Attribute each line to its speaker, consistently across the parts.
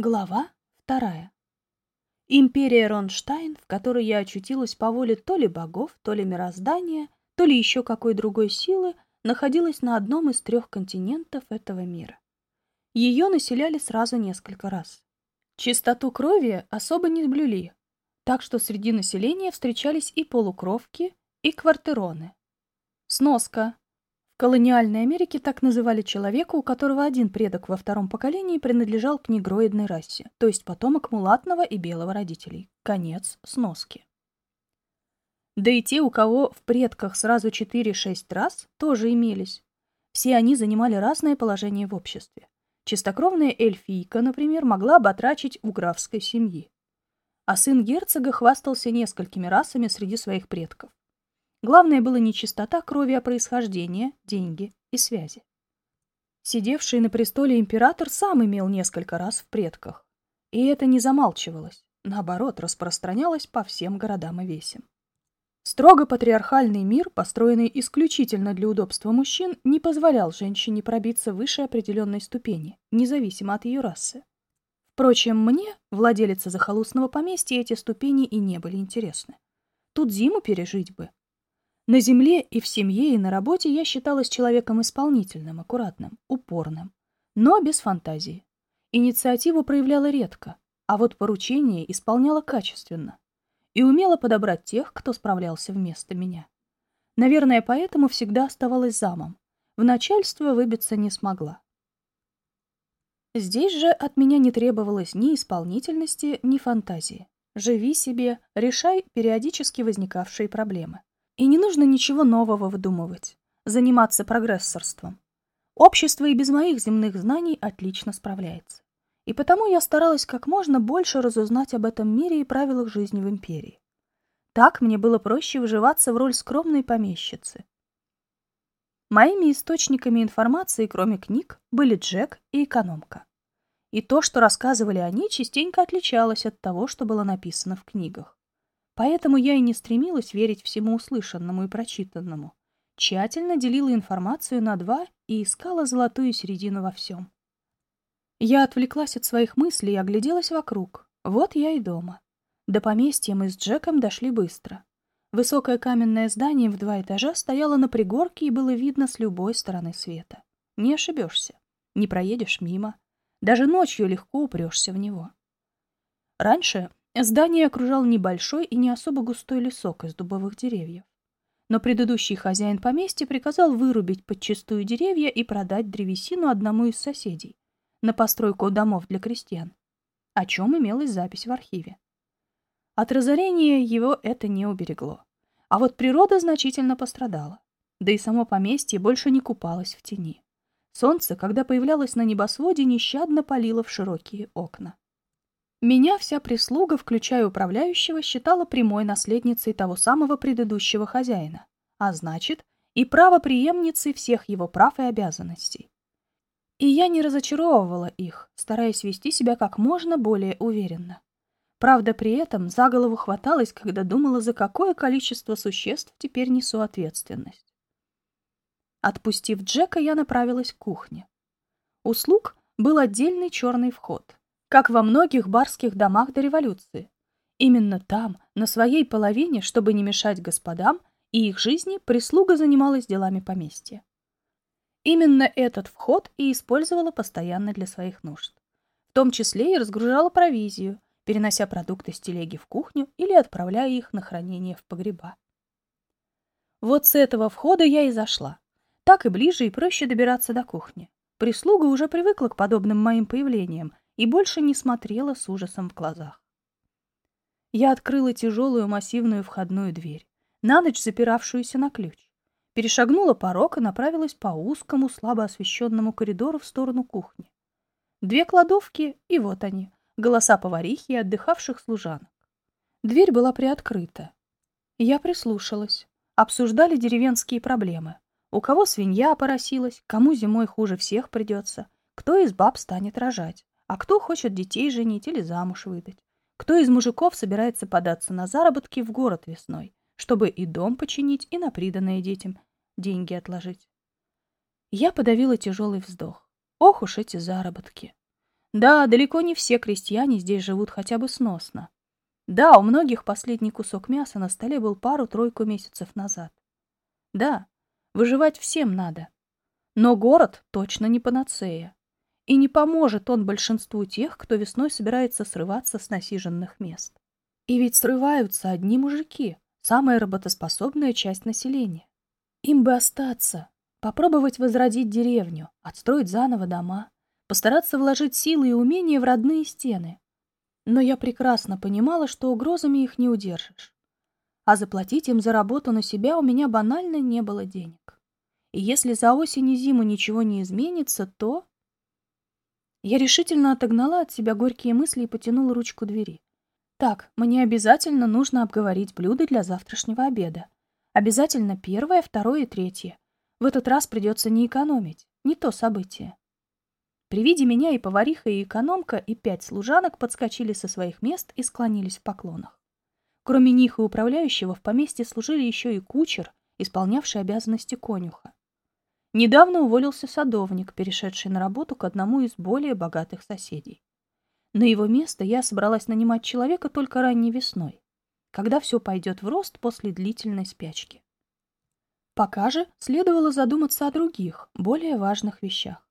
Speaker 1: Глава вторая. Империя Ронштайн, в которой я очутилась по воле то ли богов, то ли мироздания, то ли еще какой другой силы, находилась на одном из трех континентов этого мира. Ее населяли сразу несколько раз. Чистоту крови особо не блюли, так что среди населения встречались и полукровки, и квартероны. Сноска. Колониальной Америке так называли человека, у которого один предок во втором поколении принадлежал к негроидной расе, то есть потомок мулатного и белого родителей. Конец сноски. Да и те, у кого в предках сразу 4-6 раз, тоже имелись. Все они занимали разное положение в обществе. Чистокровная эльфийка, например, могла батрачить у графской семьи. А сын герцога хвастался несколькими расами среди своих предков. Главное было не чистота крови, а происхождение, деньги и связи. Сидевший на престоле император сам имел несколько раз в предках. И это не замалчивалось, наоборот, распространялось по всем городам и весям. Строго патриархальный мир, построенный исключительно для удобства мужчин, не позволял женщине пробиться выше определенной ступени, независимо от ее расы. Впрочем, мне, владелица захолустного поместья, эти ступени и не были интересны. Тут зиму пережить бы, на земле и в семье, и на работе я считалась человеком исполнительным, аккуратным, упорным, но без фантазии. Инициативу проявляла редко, а вот поручение исполняла качественно и умела подобрать тех, кто справлялся вместо меня. Наверное, поэтому всегда оставалась замом. В начальство выбиться не смогла. Здесь же от меня не требовалось ни исполнительности, ни фантазии. Живи себе, решай периодически возникавшие проблемы. И не нужно ничего нового выдумывать, заниматься прогрессорством. Общество и без моих земных знаний отлично справляется. И потому я старалась как можно больше разузнать об этом мире и правилах жизни в империи. Так мне было проще выживаться в роль скромной помещицы. Моими источниками информации, кроме книг, были Джек и экономка. И то, что рассказывали они, частенько отличалось от того, что было написано в книгах. Поэтому я и не стремилась верить всему услышанному и прочитанному. Тщательно делила информацию на два и искала золотую середину во всем. Я отвлеклась от своих мыслей и огляделась вокруг. Вот я и дома. До поместья мы с Джеком дошли быстро. Высокое каменное здание в два этажа стояло на пригорке и было видно с любой стороны света. Не ошибешься. Не проедешь мимо. Даже ночью легко упрешься в него. Раньше Здание окружал небольшой и не особо густой лесок из дубовых деревьев. Но предыдущий хозяин поместья приказал вырубить подчистую деревья и продать древесину одному из соседей на постройку домов для крестьян, о чем имелась запись в архиве. От разорения его это не уберегло. А вот природа значительно пострадала. Да и само поместье больше не купалось в тени. Солнце, когда появлялось на небосводе, нещадно палило в широкие окна. Меня вся прислуга, включая управляющего, считала прямой наследницей того самого предыдущего хозяина, а значит, и правоприемницей всех его прав и обязанностей. И я не разочаровывала их, стараясь вести себя как можно более уверенно. Правда, при этом за голову хваталась, когда думала, за какое количество существ теперь несу ответственность. Отпустив Джека, я направилась к кухне. У слуг был отдельный черный вход как во многих барских домах до революции. Именно там, на своей половине, чтобы не мешать господам и их жизни, прислуга занималась делами поместья. Именно этот вход и использовала постоянно для своих нужд. В том числе и разгружала провизию, перенося продукты с телеги в кухню или отправляя их на хранение в погреба. Вот с этого входа я и зашла. Так и ближе и проще добираться до кухни. Прислуга уже привыкла к подобным моим появлениям и больше не смотрела с ужасом в глазах. Я открыла тяжелую массивную входную дверь, на ночь запиравшуюся на ключ, перешагнула порог и направилась по узкому, слабо освещенному коридору в сторону кухни. Две кладовки, и вот они, голоса поварихи и отдыхавших служанок. Дверь была приоткрыта. Я прислушалась. Обсуждали деревенские проблемы. У кого свинья поросилась, кому зимой хуже всех придется, кто из баб станет рожать. А кто хочет детей женить или замуж выдать? Кто из мужиков собирается податься на заработки в город весной, чтобы и дом починить, и на приданное детям деньги отложить? Я подавила тяжелый вздох. Ох уж эти заработки. Да, далеко не все крестьяне здесь живут хотя бы сносно. Да, у многих последний кусок мяса на столе был пару-тройку месяцев назад. Да, выживать всем надо. Но город точно не панацея. И не поможет он большинству тех, кто весной собирается срываться с насиженных мест. И ведь срываются одни мужики, самая работоспособная часть населения. Им бы остаться, попробовать возродить деревню, отстроить заново дома, постараться вложить силы и умения в родные стены. Но я прекрасно понимала, что угрозами их не удержишь. А заплатить им за работу на себя у меня банально не было денег. И если за осень и зиму ничего не изменится, то... Я решительно отогнала от себя горькие мысли и потянула ручку двери. Так, мне обязательно нужно обговорить блюда для завтрашнего обеда. Обязательно первое, второе и третье. В этот раз придется не экономить. Не то событие. При виде меня и повариха, и экономка, и пять служанок подскочили со своих мест и склонились в поклонах. Кроме них и управляющего в поместье служили еще и кучер, исполнявший обязанности конюха. Недавно уволился садовник, перешедший на работу к одному из более богатых соседей. На его место я собралась нанимать человека только ранней весной, когда все пойдет в рост после длительной спячки. Пока же следовало задуматься о других, более важных вещах.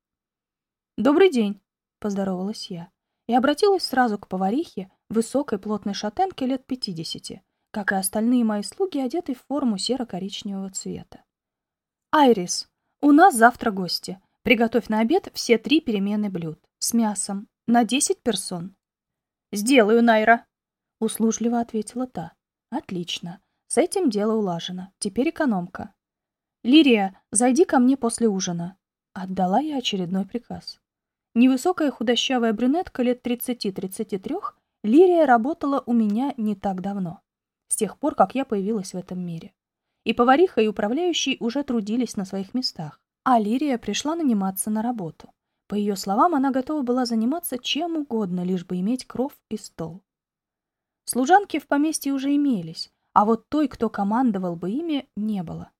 Speaker 1: «Добрый день», — поздоровалась я, и обратилась сразу к поварихе, высокой плотной шатенке лет пятидесяти, как и остальные мои слуги, одетой в форму серо-коричневого цвета. «Айрис, у нас завтра гости. Приготовь на обед все три перемены блюд. С мясом, на десять персон. Сделаю, Найра, услужливо ответила та. Отлично. С этим дело улажено. Теперь экономка. Лирия, зайди ко мне после ужина. Отдала я очередной приказ. Невысокая худощавая брюнетка лет 30-33, Лирия работала у меня не так давно, с тех пор, как я появилась в этом мире. И повариха, и управляющий уже трудились на своих местах, а Лирия пришла наниматься на работу. По ее словам, она готова была заниматься чем угодно, лишь бы иметь кров и стол. Служанки в поместье уже имелись, а вот той, кто командовал бы ими, не было.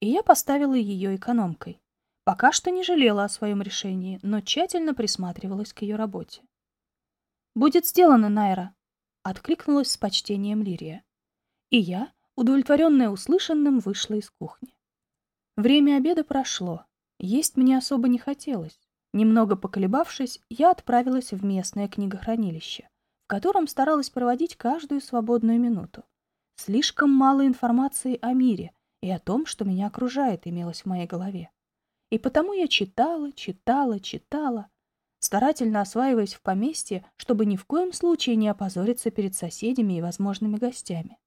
Speaker 1: И я поставила ее экономкой. Пока что не жалела о своем решении, но тщательно присматривалась к ее работе. «Будет сделано, Найра!» — откликнулась с почтением Лирия. И я, удовлетворенная услышанным, вышла из кухни. Время обеда прошло. Есть мне особо не хотелось. Немного поколебавшись, я отправилась в местное книгохранилище, в котором старалась проводить каждую свободную минуту. Слишком мало информации о мире и о том, что меня окружает, имелось в моей голове. И потому я читала, читала, читала, старательно осваиваясь в поместье, чтобы ни в коем случае не опозориться перед соседями и возможными гостями.